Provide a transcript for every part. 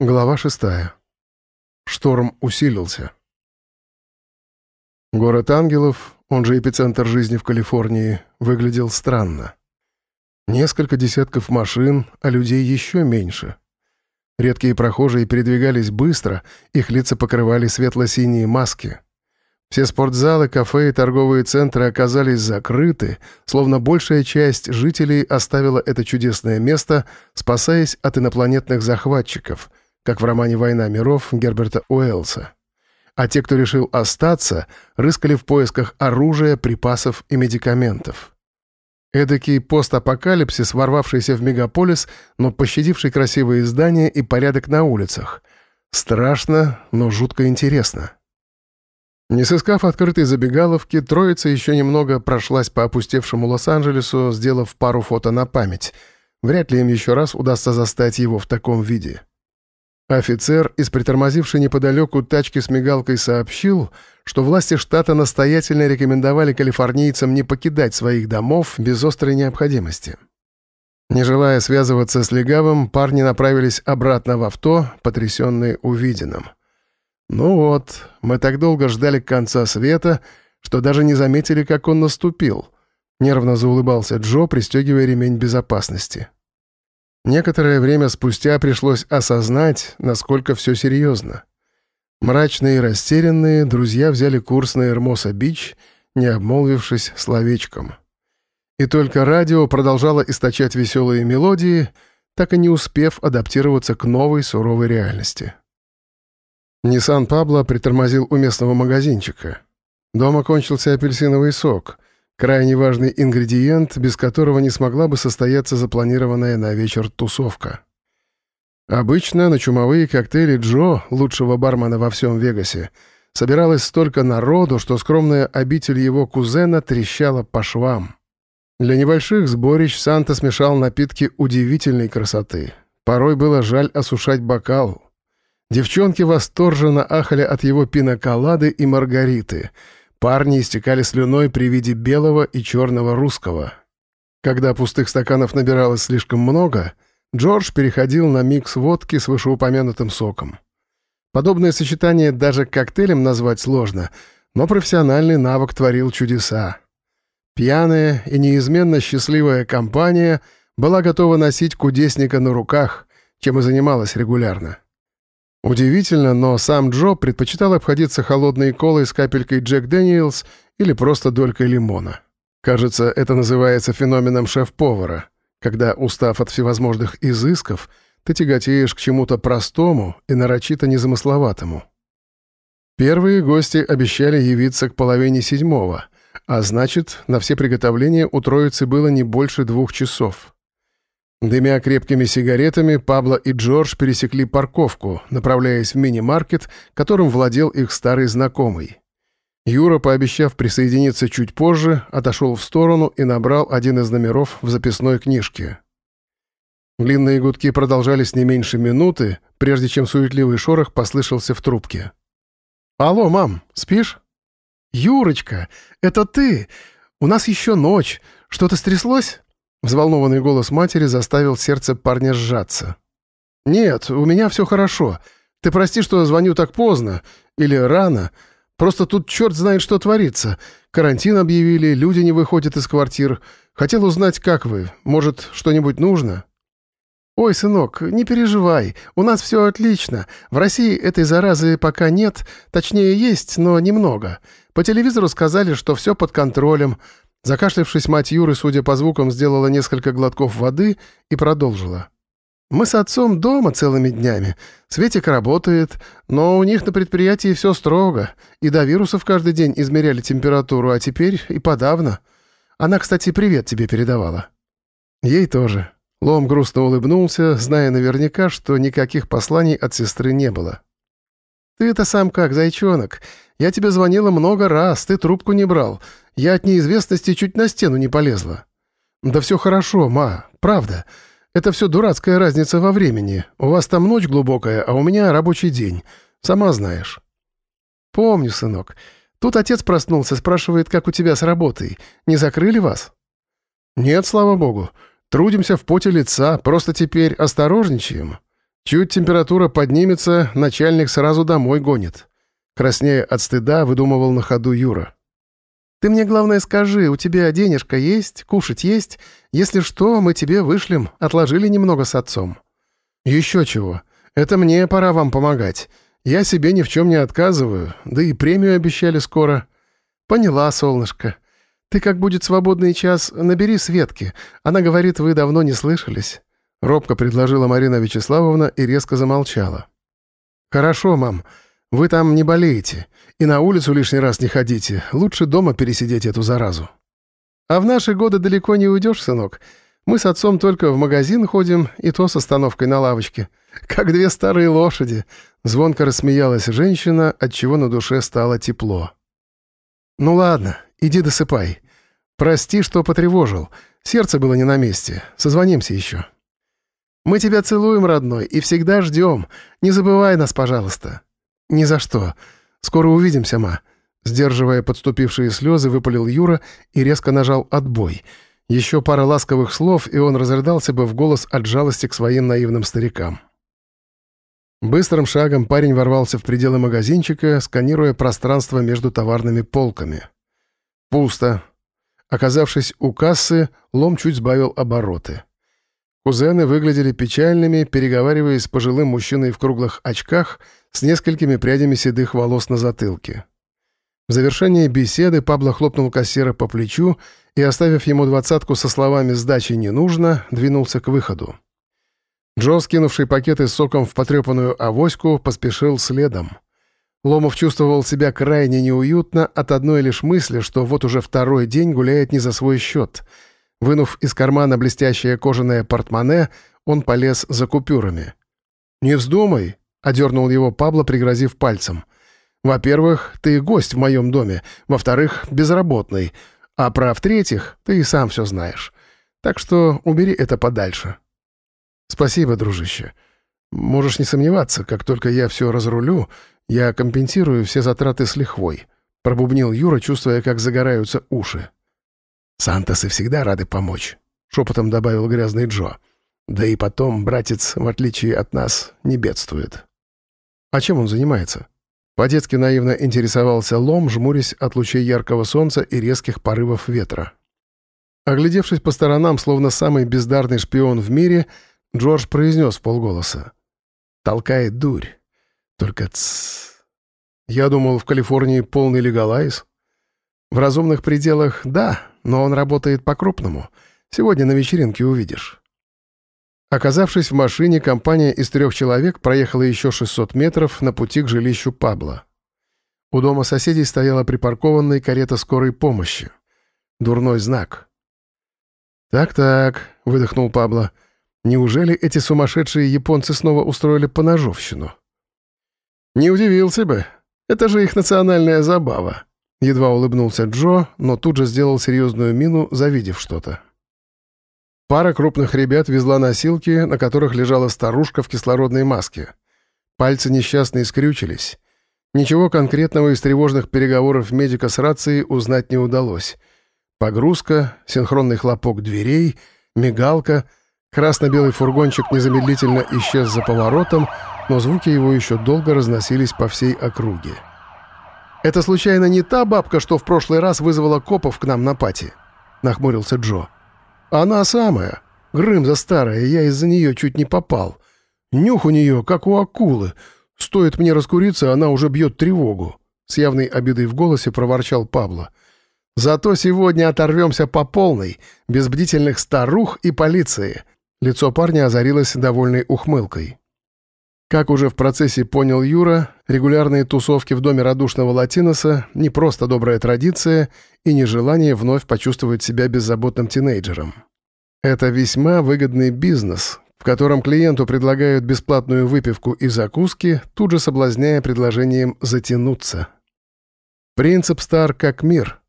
Глава шестая. Шторм усилился. Город ангелов, он же эпицентр жизни в Калифорнии, выглядел странно. Несколько десятков машин, а людей еще меньше. Редкие прохожие передвигались быстро, их лица покрывали светло-синие маски. Все спортзалы, кафе и торговые центры оказались закрыты, словно большая часть жителей оставила это чудесное место, спасаясь от инопланетных захватчиков — как в романе «Война миров» Герберта Уэллса. А те, кто решил остаться, рыскали в поисках оружия, припасов и медикаментов. Эдакий постапокалипсис, ворвавшийся в мегаполис, но пощадивший красивые здания и порядок на улицах. Страшно, но жутко интересно. Не сыскав открытой забегаловки, троица еще немного прошлась по опустевшему Лос-Анджелесу, сделав пару фото на память. Вряд ли им еще раз удастся застать его в таком виде. Офицер из притормозившей неподалеку тачки с мигалкой сообщил, что власти штата настоятельно рекомендовали калифорнийцам не покидать своих домов без острой необходимости. Не желая связываться с легавым, парни направились обратно в авто, потрясенные увиденным. «Ну вот, мы так долго ждали конца света, что даже не заметили, как он наступил», — нервно заулыбался Джо, пристегивая ремень безопасности. Некоторое время спустя пришлось осознать, насколько все серьезно. Мрачные и растерянные, друзья взяли курс на Эрмоса-Бич, не обмолвившись словечком. И только радио продолжало источать веселые мелодии, так и не успев адаптироваться к новой суровой реальности. Ниссан Пабло притормозил у местного магазинчика. Дома кончился апельсиновый сок — Крайне важный ингредиент, без которого не смогла бы состояться запланированная на вечер тусовка. Обычно на чумовые коктейли Джо, лучшего бармена во всем Вегасе, собиралось столько народу, что скромная обитель его кузена трещала по швам. Для небольших сборищ Санта смешал напитки удивительной красоты. Порой было жаль осушать бокал. Девчонки восторженно ахали от его пиноколады и маргариты — Парни истекали слюной при виде белого и черного русского. Когда пустых стаканов набиралось слишком много, Джордж переходил на микс водки с вышеупомянутым соком. Подобное сочетание даже коктейлем назвать сложно, но профессиональный навык творил чудеса. Пьяная и неизменно счастливая компания была готова носить кудесника на руках, чем и занималась регулярно. Удивительно, но сам Джо предпочитал обходиться холодной колой с капелькой Джек Дэниелс или просто долькой лимона. Кажется, это называется феноменом шеф-повара, когда, устав от всевозможных изысков, ты тяготеешь к чему-то простому и нарочито незамысловатому. Первые гости обещали явиться к половине седьмого, а значит, на все приготовления у троицы было не больше двух часов. Дымя крепкими сигаретами, Пабло и Джордж пересекли парковку, направляясь в мини-маркет, которым владел их старый знакомый. Юра, пообещав присоединиться чуть позже, отошел в сторону и набрал один из номеров в записной книжке. Длинные гудки продолжались не меньше минуты, прежде чем суетливый шорох послышался в трубке. «Алло, мам, спишь?» «Юрочка, это ты! У нас еще ночь. Что-то стряслось?» Взволнованный голос матери заставил сердце парня сжаться. «Нет, у меня все хорошо. Ты прости, что звоню так поздно. Или рано. Просто тут черт знает, что творится. Карантин объявили, люди не выходят из квартир. Хотел узнать, как вы. Может, что-нибудь нужно?» «Ой, сынок, не переживай, у нас все отлично. В России этой заразы пока нет, точнее есть, но немного. По телевизору сказали, что все под контролем. Закашлявшись, мать Юры, судя по звукам, сделала несколько глотков воды и продолжила. «Мы с отцом дома целыми днями. Светик работает, но у них на предприятии все строго. И до вирусов каждый день измеряли температуру, а теперь и подавно. Она, кстати, привет тебе передавала». Ей тоже. Лом грустно улыбнулся, зная наверняка, что никаких посланий от сестры не было. «Ты-то сам как, зайчонок? Я тебе звонила много раз, ты трубку не брал. Я от неизвестности чуть на стену не полезла». «Да все хорошо, ма, правда. Это все дурацкая разница во времени. У вас там ночь глубокая, а у меня рабочий день. Сама знаешь». «Помню, сынок. Тут отец проснулся, спрашивает, как у тебя с работой. Не закрыли вас?» «Нет, слава богу. Трудимся в поте лица, просто теперь осторожничаем. Чуть температура поднимется, начальник сразу домой гонит. Краснея от стыда, выдумывал на ходу Юра. «Ты мне, главное, скажи, у тебя денежка есть, кушать есть? Если что, мы тебе вышлем, отложили немного с отцом». «Еще чего. Это мне пора вам помогать. Я себе ни в чем не отказываю, да и премию обещали скоро». «Поняла, солнышко. Ты, как будет свободный час, набери Светки. Она говорит, вы давно не слышались». Робко предложила Марина Вячеславовна и резко замолчала. «Хорошо, мам. Вы там не болеете. И на улицу лишний раз не ходите. Лучше дома пересидеть эту заразу». «А в наши годы далеко не уйдешь, сынок. Мы с отцом только в магазин ходим, и то с остановкой на лавочке. Как две старые лошади». Звонко рассмеялась женщина, отчего на душе стало тепло. «Ну ладно, иди досыпай. Прости, что потревожил. Сердце было не на месте. Созвонимся еще». Мы тебя целуем, родной, и всегда ждем. Не забывай нас, пожалуйста». «Ни за что. Скоро увидимся, ма». Сдерживая подступившие слезы, выпалил Юра и резко нажал «отбой». Еще пара ласковых слов, и он разрыдался бы в голос от жалости к своим наивным старикам. Быстрым шагом парень ворвался в пределы магазинчика, сканируя пространство между товарными полками. Пусто. Оказавшись у кассы, лом чуть сбавил обороты. Кузены выглядели печальными, переговариваясь с пожилым мужчиной в круглых очках с несколькими прядями седых волос на затылке. В завершении беседы Пабло хлопнул кассира по плечу и, оставив ему двадцатку со словами «сдачи не нужно», двинулся к выходу. Джо, скинувший пакеты с соком в потрепанную авоську, поспешил следом. Ломов чувствовал себя крайне неуютно от одной лишь мысли, что вот уже второй день гуляет не за свой счет — Вынув из кармана блестящее кожаное портмоне, он полез за купюрами. «Не вздумай», — одернул его Пабло, пригрозив пальцем. «Во-первых, ты гость в моем доме. Во-вторых, безработный. А про в-третьих, ты и сам все знаешь. Так что убери это подальше». «Спасибо, дружище. Можешь не сомневаться, как только я все разрулю, я компенсирую все затраты с лихвой», — пробубнил Юра, чувствуя, как загораются уши. «Сантосы всегда рады помочь», — шепотом добавил грязный Джо. «Да и потом, братец, в отличие от нас, не бедствует». «А чем он занимается?» По-детски наивно интересовался Лом, жмурясь от лучей яркого солнца и резких порывов ветра. Оглядевшись по сторонам, словно самый бездарный шпион в мире, Джордж произнес полголоса. «Толкает дурь. Только тссс. Я думал, в Калифорнии полный легалайз. В разумных пределах — да, но он работает по-крупному. Сегодня на вечеринке увидишь». Оказавшись в машине, компания из трех человек проехала еще 600 метров на пути к жилищу Пабла. У дома соседей стояла припаркованная карета скорой помощи. Дурной знак. «Так-так», — выдохнул Пабло, — «неужели эти сумасшедшие японцы снова устроили поножовщину?» «Не удивился бы. Это же их национальная забава», Едва улыбнулся Джо, но тут же сделал серьезную мину, завидев что-то. Пара крупных ребят везла носилки, на которых лежала старушка в кислородной маске. Пальцы несчастные скрючились. Ничего конкретного из тревожных переговоров медика с рацией узнать не удалось. Погрузка, синхронный хлопок дверей, мигалка, красно-белый фургончик незамедлительно исчез за поворотом, но звуки его еще долго разносились по всей округе. «Это случайно не та бабка, что в прошлый раз вызвала копов к нам на пати?» — нахмурился Джо. «Она самая. Грымза старая, я из-за нее чуть не попал. Нюх у нее, как у акулы. Стоит мне раскуриться, она уже бьет тревогу». С явной обидой в голосе проворчал Пабло. «Зато сегодня оторвемся по полной, без бдительных старух и полиции». Лицо парня озарилось довольной ухмылкой. Как уже в процессе понял Юра, регулярные тусовки в доме радушного латиноса — не просто добрая традиция и не желание вновь почувствовать себя беззаботным тинейджером. Это весьма выгодный бизнес, в котором клиенту предлагают бесплатную выпивку и закуски, тут же соблазняя предложением затянуться. Принцип стар как мир.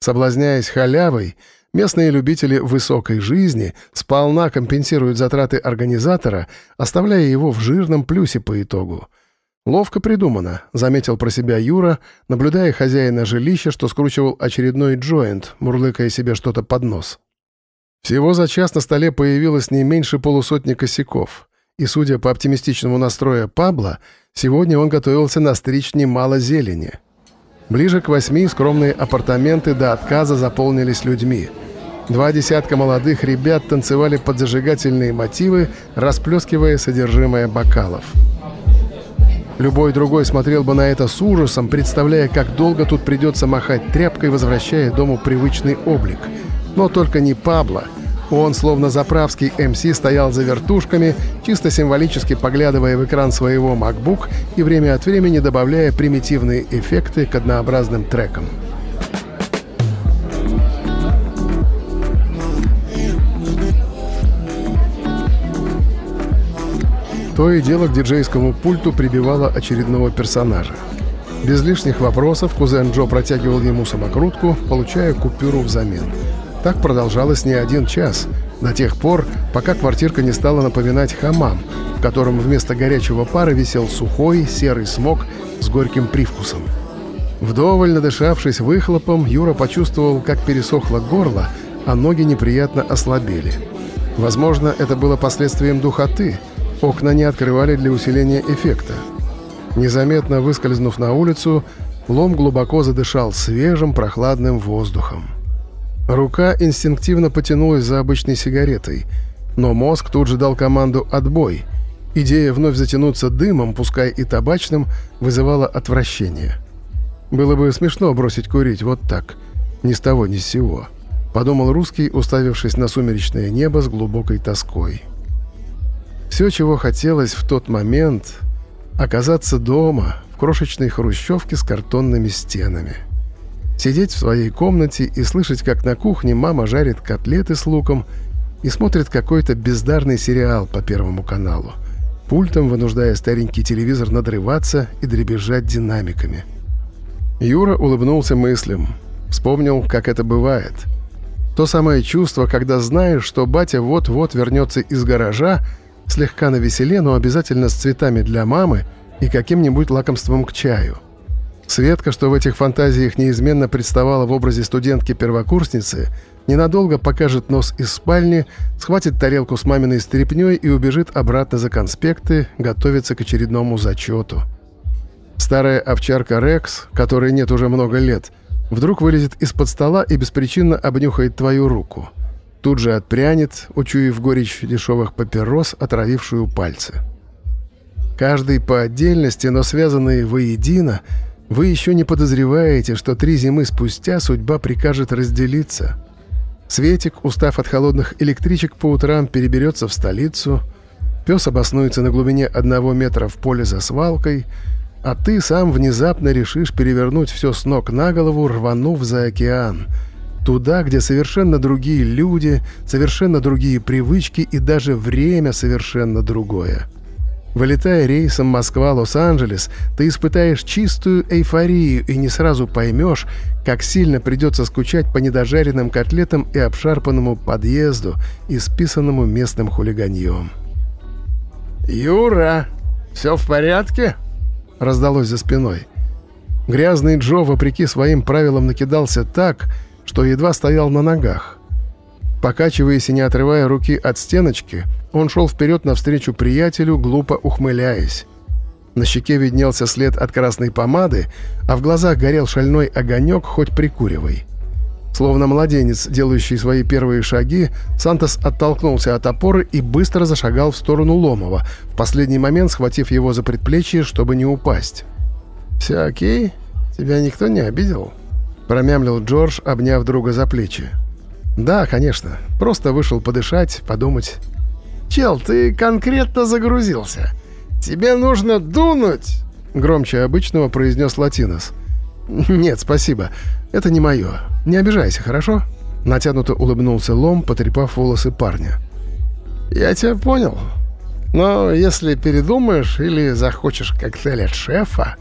Соблазняясь халявой — Местные любители высокой жизни сполна компенсируют затраты организатора, оставляя его в жирном плюсе по итогу. «Ловко придумано», — заметил про себя Юра, наблюдая хозяина жилища, что скручивал очередной джойнт, мурлыкая себе что-то под нос. Всего за час на столе появилось не меньше полусотни косяков, и, судя по оптимистичному настрою Пабло, сегодня он готовился настричь немало зелени. Ближе к восьми скромные апартаменты до отказа заполнились людьми. Два десятка молодых ребят танцевали под зажигательные мотивы, расплескивая содержимое бокалов. Любой другой смотрел бы на это с ужасом, представляя, как долго тут придется махать тряпкой, возвращая дому привычный облик. Но только не Пабло — он, словно заправский МС, стоял за вертушками, чисто символически поглядывая в экран своего MacBook и время от времени добавляя примитивные эффекты к однообразным трекам. То и дело к диджейскому пульту прибивало очередного персонажа. Без лишних вопросов кузен Джо протягивал ему самокрутку, получая купюру взамен – так продолжалось не один час, до тех пор, пока квартирка не стала напоминать хамам, в котором вместо горячего пара висел сухой серый смог с горьким привкусом. Вдоволь надышавшись выхлопом, Юра почувствовал, как пересохло горло, а ноги неприятно ослабели. Возможно, это было последствием духоты. Окна не открывали для усиления эффекта. Незаметно выскользнув на улицу, Лом глубоко задышал свежим прохладным воздухом. Рука инстинктивно потянулась за обычной сигаретой, но мозг тут же дал команду «отбой». Идея вновь затянуться дымом, пускай и табачным, вызывала отвращение. Было бы смешно бросить курить вот так, ни с того ни с сего, подумал русский, уставившись на сумеречное небо с глубокой тоской. Все, чего хотелось в тот момент — оказаться дома, в крошечной хрущевке с картонными стенами — Сидеть в своей комнате и слышать, как на кухне мама жарит котлеты с луком и смотрит какой-то бездарный сериал по Первому каналу, пультом вынуждая старенький телевизор надрываться и дребезжать динамиками. Юра улыбнулся мыслям, вспомнил, как это бывает. То самое чувство, когда знаешь, что батя вот-вот вернется из гаража, слегка навеселе, но обязательно с цветами для мамы и каким-нибудь лакомством к чаю – Светка, что в этих фантазиях неизменно представала в образе студентки-первокурсницы, ненадолго покажет нос из спальни, схватит тарелку с маминой стряпнёй и убежит обратно за конспекты, готовиться к очередному зачету. Старая овчарка Рекс, которой нет уже много лет, вдруг вылезет из-под стола и беспричинно обнюхает твою руку. Тут же отпрянет, учуяв горечь дешевых папирос, отравившую пальцы. Каждый по отдельности, но связанные воедино — вы еще не подозреваете, что три зимы спустя судьба прикажет разделиться. Светик, устав от холодных электричек по утрам, переберется в столицу, пес обоснуется на глубине одного метра в поле за свалкой, а ты сам внезапно решишь перевернуть все с ног на голову, рванув за океан. Туда, где совершенно другие люди, совершенно другие привычки и даже время совершенно другое. Вылетая рейсом Москва-Лос-Анджелес, ты испытаешь чистую эйфорию и не сразу поймешь, как сильно придется скучать по недожаренным котлетам и обшарпанному подъезду, исписанному местным хулиганьем. «Юра, все в порядке?» — раздалось за спиной. Грязный Джо, вопреки своим правилам, накидался так, что едва стоял на ногах. Покачиваясь и не отрывая руки от стеночки — он шел вперед навстречу приятелю, глупо ухмыляясь. На щеке виднелся след от красной помады, а в глазах горел шальной огонек, хоть прикуривай. Словно младенец, делающий свои первые шаги, Сантос оттолкнулся от опоры и быстро зашагал в сторону Ломова, в последний момент схватив его за предплечье, чтобы не упасть. «Все окей? Тебя никто не обидел?» — промямлил Джордж, обняв друга за плечи. «Да, конечно. Просто вышел подышать, подумать». «Чел, ты конкретно загрузился. Тебе нужно дунуть!» Громче обычного произнес Латинос. «Нет, спасибо. Это не мое. Не обижайся, хорошо?» Натянуто улыбнулся Лом, потрепав волосы парня. «Я тебя понял. Но если передумаешь или захочешь коктейль от шефа,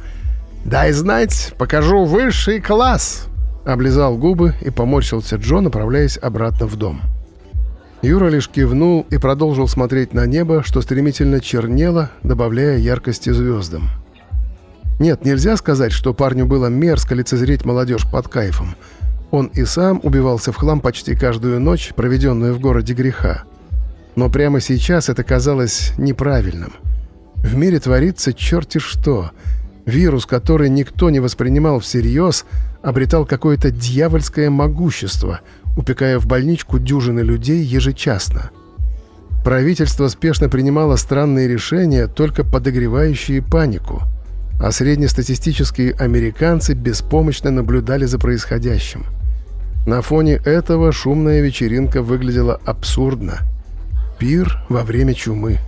дай знать, покажу высший класс!» Облизал губы и поморщился Джо, направляясь обратно в дом. Юра лишь кивнул и продолжил смотреть на небо, что стремительно чернело, добавляя яркости звездам. Нет, нельзя сказать, что парню было мерзко лицезреть молодежь под кайфом. Он и сам убивался в хлам почти каждую ночь, проведенную в городе греха. Но прямо сейчас это казалось неправильным. В мире творится черти что. Вирус, который никто не воспринимал всерьез, обретал какое-то дьявольское могущество, упекая в больничку дюжины людей ежечасно. Правительство спешно принимало странные решения, только подогревающие панику, а среднестатистические американцы беспомощно наблюдали за происходящим. На фоне этого шумная вечеринка выглядела абсурдно. Пир во время чумы.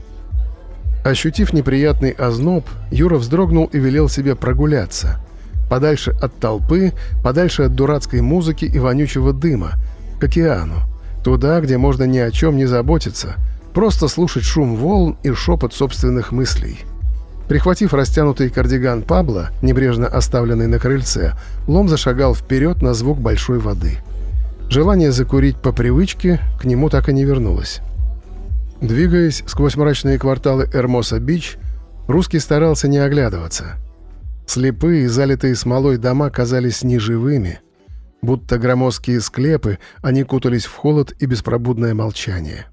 Ощутив неприятный озноб, Юра вздрогнул и велел себе прогуляться. Подальше от толпы, подальше от дурацкой музыки и вонючего дыма, к океану. Туда, где можно ни о чем не заботиться, просто слушать шум волн и шепот собственных мыслей. Прихватив растянутый кардиган Пабло, небрежно оставленный на крыльце, Лом зашагал вперед на звук большой воды. Желание закурить по привычке к нему так и не вернулось. Двигаясь сквозь мрачные кварталы Эрмоса-Бич, русский старался не оглядываться. Слепые, залитые смолой дома казались неживыми. Будто громоздкие склепы, они кутались в холод и беспробудное молчание.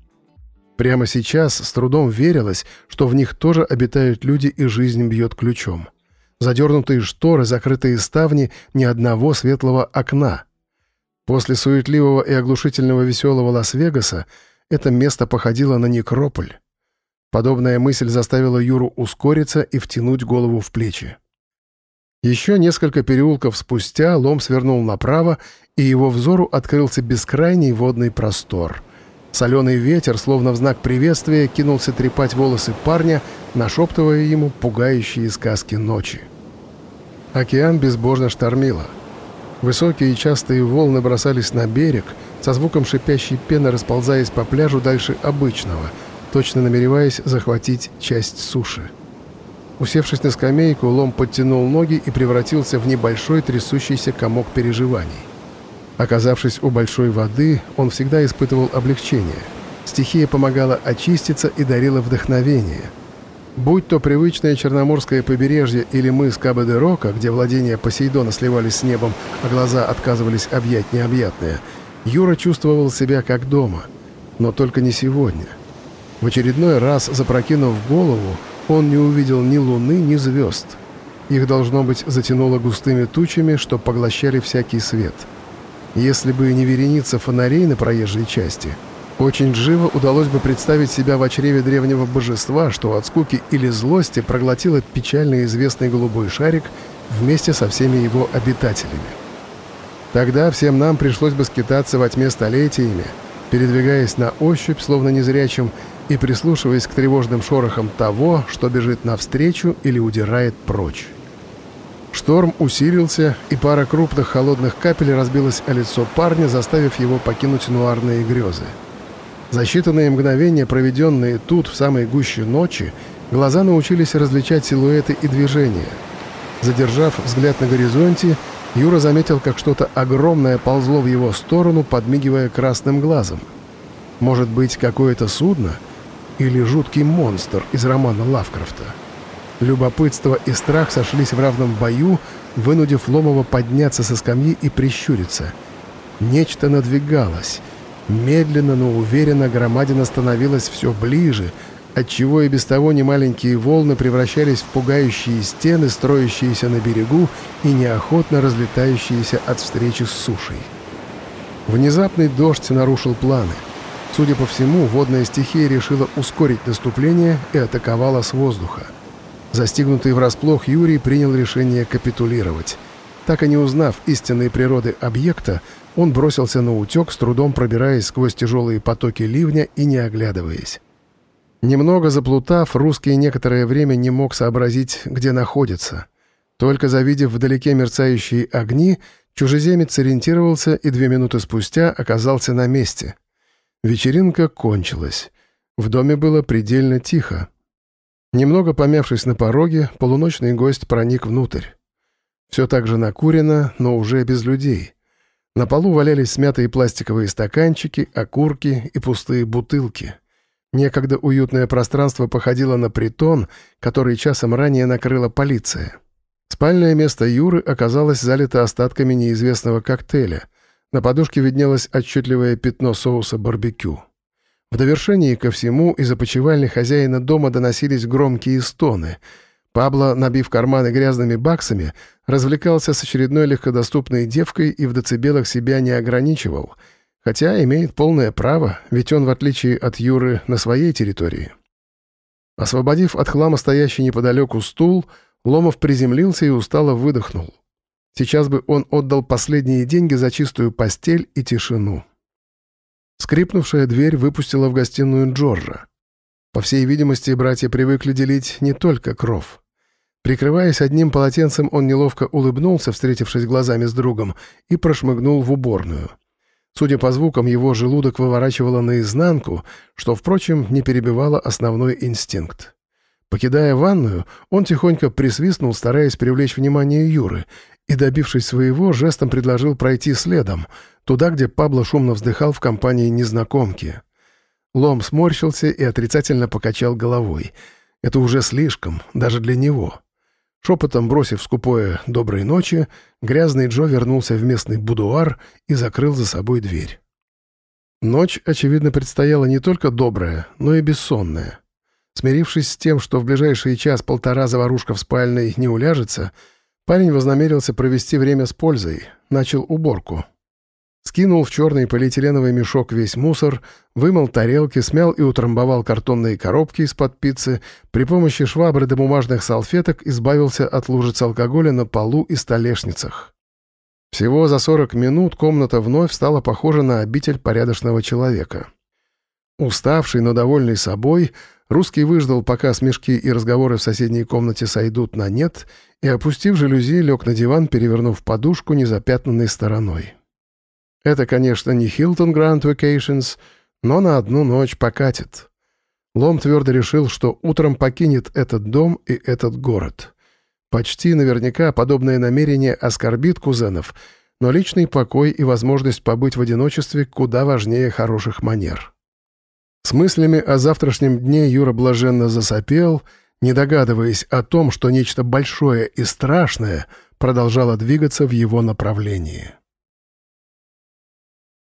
Прямо сейчас с трудом верилось, что в них тоже обитают люди и жизнь бьет ключом. Задернутые шторы, закрытые ставни, ни одного светлого окна — После суетливого и оглушительного веселого Лас-Вегаса это место походило на некрополь. Подобная мысль заставила Юру ускориться и втянуть голову в плечи. Еще несколько переулков спустя лом свернул направо, и его взору открылся бескрайний водный простор. Соленый ветер, словно в знак приветствия, кинулся трепать волосы парня, нашептывая ему пугающие сказки ночи. Океан безбожно штормило — Высокие и частые волны бросались на берег, со звуком шипящей пены расползаясь по пляжу дальше обычного, точно намереваясь захватить часть суши. Усевшись на скамейку, Лом подтянул ноги и превратился в небольшой трясущийся комок переживаний. Оказавшись у большой воды, он всегда испытывал облегчение. Стихия помогала очиститься и дарила вдохновение — Будь то привычное Черноморское побережье или мыс Кабо-де-Рока, где владения Посейдона сливались с небом, а глаза отказывались объять необъятное, Юра чувствовал себя как дома. Но только не сегодня. В очередной раз, запрокинув голову, он не увидел ни луны, ни звезд. Их, должно быть, затянуло густыми тучами, что поглощали всякий свет. Если бы не вереница фонарей на проезжей части — очень живо удалось бы представить себя в чреве древнего божества, что от скуки или злости проглотило печально известный голубой шарик вместе со всеми его обитателями. Тогда всем нам пришлось бы скитаться во тьме столетиями, передвигаясь на ощупь, словно незрячим, и прислушиваясь к тревожным шорохам того, что бежит навстречу или удирает прочь. Шторм усилился, и пара крупных холодных капель разбилась о лицо парня, заставив его покинуть нуарные грезы. За считанные мгновения, проведенные тут, в самой гуще ночи, глаза научились различать силуэты и движения. Задержав взгляд на горизонте, Юра заметил, как что-то огромное ползло в его сторону, подмигивая красным глазом. Может быть, какое-то судно? Или жуткий монстр из романа Лавкрафта? Любопытство и страх сошлись в равном бою, вынудив Ломова подняться со скамьи и прищуриться. Нечто надвигалось — Медленно, но уверенно громадина становилась все ближе, отчего и без того немаленькие волны превращались в пугающие стены, строящиеся на берегу и неохотно разлетающиеся от встречи с сушей. Внезапный дождь нарушил планы. Судя по всему, водная стихия решила ускорить наступление и атаковала с воздуха. Застигнутый врасплох Юрий принял решение капитулировать. Так и не узнав истинной природы объекта, он бросился на утек, с трудом пробираясь сквозь тяжелые потоки ливня и не оглядываясь. Немного заплутав, русский некоторое время не мог сообразить, где находится. Только завидев вдалеке мерцающие огни, чужеземец ориентировался и две минуты спустя оказался на месте. Вечеринка кончилась. В доме было предельно тихо. Немного помявшись на пороге, полуночный гость проник внутрь. Все так же накурено, но уже без людей. На полу валялись смятые пластиковые стаканчики, окурки и пустые бутылки. Некогда уютное пространство походило на притон, который часом ранее накрыла полиция. Спальное место Юры оказалось залито остатками неизвестного коктейля. На подушке виднелось отчетливое пятно соуса барбекю. В довершении ко всему из опочивальни хозяина дома доносились громкие стоны. Пабло, набив карманы грязными баксами, развлекался с очередной легкодоступной девкой и в децибелах себя не ограничивал, хотя имеет полное право, ведь он, в отличие от Юры, на своей территории. Освободив от хлама стоящий неподалеку стул, Ломов приземлился и устало выдохнул. Сейчас бы он отдал последние деньги за чистую постель и тишину. Скрипнувшая дверь выпустила в гостиную Джорджа. По всей видимости, братья привыкли делить не только кров. Прикрываясь одним полотенцем, он неловко улыбнулся, встретившись глазами с другом, и прошмыгнул в уборную. Судя по звукам, его желудок выворачивало наизнанку, что, впрочем, не перебивало основной инстинкт. Покидая ванную, он тихонько присвистнул, стараясь привлечь внимание Юры, и, добившись своего, жестом предложил пройти следом, туда, где Пабло шумно вздыхал в компании незнакомки. Лом сморщился и отрицательно покачал головой. Это уже слишком, даже для него. Шепотом бросив скупое «доброй ночи», грязный Джо вернулся в местный будуар и закрыл за собой дверь. Ночь, очевидно, предстояла не только добрая, но и бессонная. Смирившись с тем, что в ближайший час-полтора заварушка в спальной не уляжется, парень вознамерился провести время с пользой, начал уборку — Скинул в черный полиэтиленовый мешок весь мусор, вымыл тарелки, смял и утрамбовал картонные коробки из-под пиццы, при помощи швабры до бумажных салфеток избавился от лужиц алкоголя на полу и столешницах. Всего за 40 минут комната вновь стала похожа на обитель порядочного человека. Уставший, но довольный собой, русский выждал, пока смешки и разговоры в соседней комнате сойдут на нет, и, опустив жалюзи, лег на диван, перевернув подушку незапятнанной стороной. Это, конечно, не Hilton Grand Vacations, но на одну ночь покатит. Лом твердо решил, что утром покинет этот дом и этот город. Почти наверняка подобное намерение оскорбит кузенов, но личный покой и возможность побыть в одиночестве куда важнее хороших манер. С мыслями о завтрашнем дне Юра блаженно засопел, не догадываясь о том, что нечто большое и страшное продолжало двигаться в его направлении.